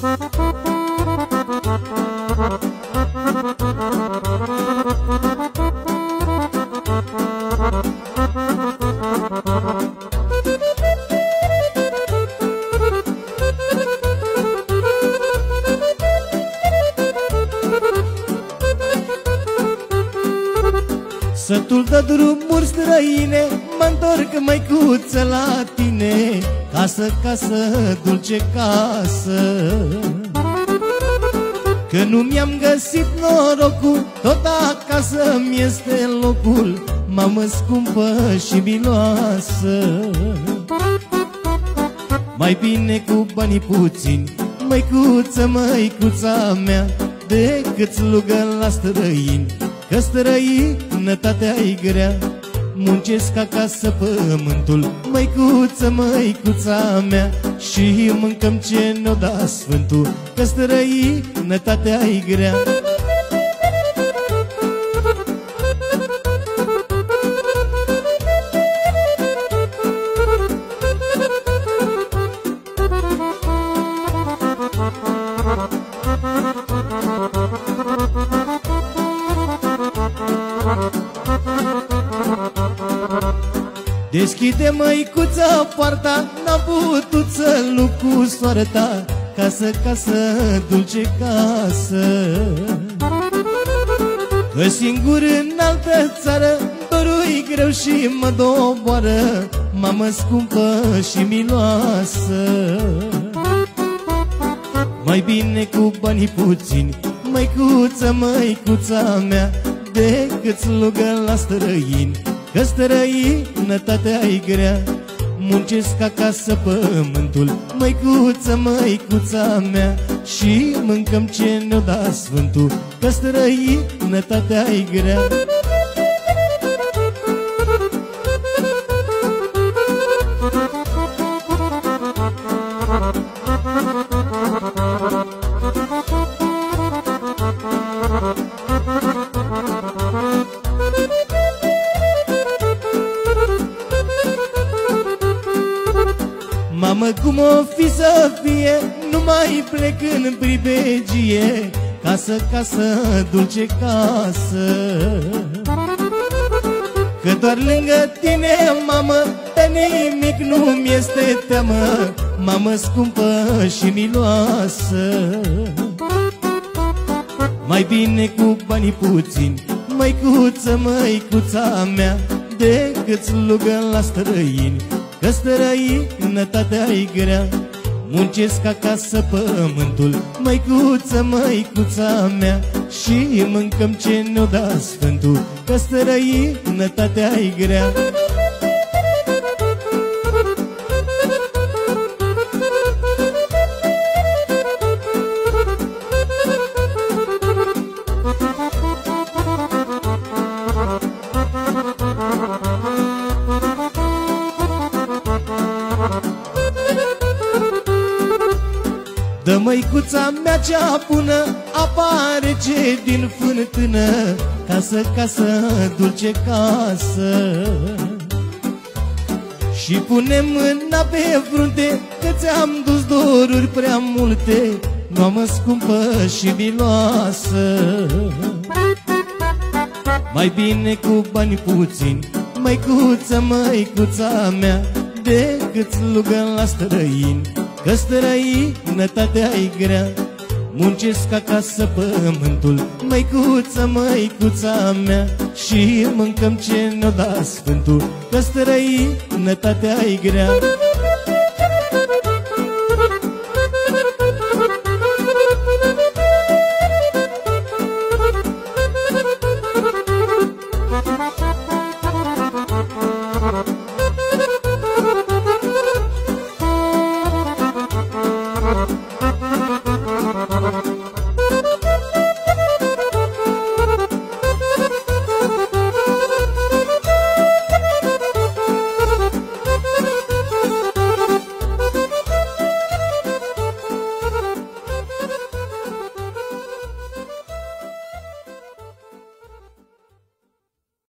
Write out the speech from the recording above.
Sătul de drumuri străine mă întorc măicuță la tine Casă, casă, dulce casă Că nu mi-am găsit norocul. Tot acasă mi este locul Mamă scumpă și miloasă. Mai bine cu banii puțini Măicuță, măicuța mea Decât slugă la străini Că străinătatea e grea Muncesc acasă pământul Măicuță, măicuța mea Și mâncăm ce ne-o da Sfântul Că străinătatea e grea Deschide măicuța poarta N-am putut să lucru soarta. Casă, casă, dulce casă. Că singur în altă țară Dorui greu și mă doboară. Mamă scumpă și miloasă. Mai bine cu banii puțini Măicuță, măicuța mea Decât slugă la străini Că străinătatea e grea Muncesc acasă pământul Măicuță, măicuța mea. Și mâncăm ce ne-o da Sfântul Că străinătatea e grea cum o fi să fie Nu mai plec în pribegie. Casă, casă, dulce casă. Că doar lângă tine, mamă De nimic nu-mi este teamă. Mamă scumpă și miloasă. Mai bine cu banii puțini Măicuță, măicuța mea Decât slugă la străini Că străinătatea e grea. Muncesc acasă pământul Măicuță, măicuța mea. Și mâncăm ce ne-o da Sfântul. Că străinătatea e grea Dă măicuța mea cea bună Apare ce din fântână Casă, casă, dulce casă. Și punem mâna pe frunte Că ți-am dus doruri prea multe Mamă scumpă și miloasă. Mai bine cu bani puțini Măicuță, măicuța mea Decât slugă la străini Că străinătatea e grea Muncesc acasă pământul Măicuță, măicuța mea Și mâncăm ce ne-o da Sfântul. Că străinătatea e grea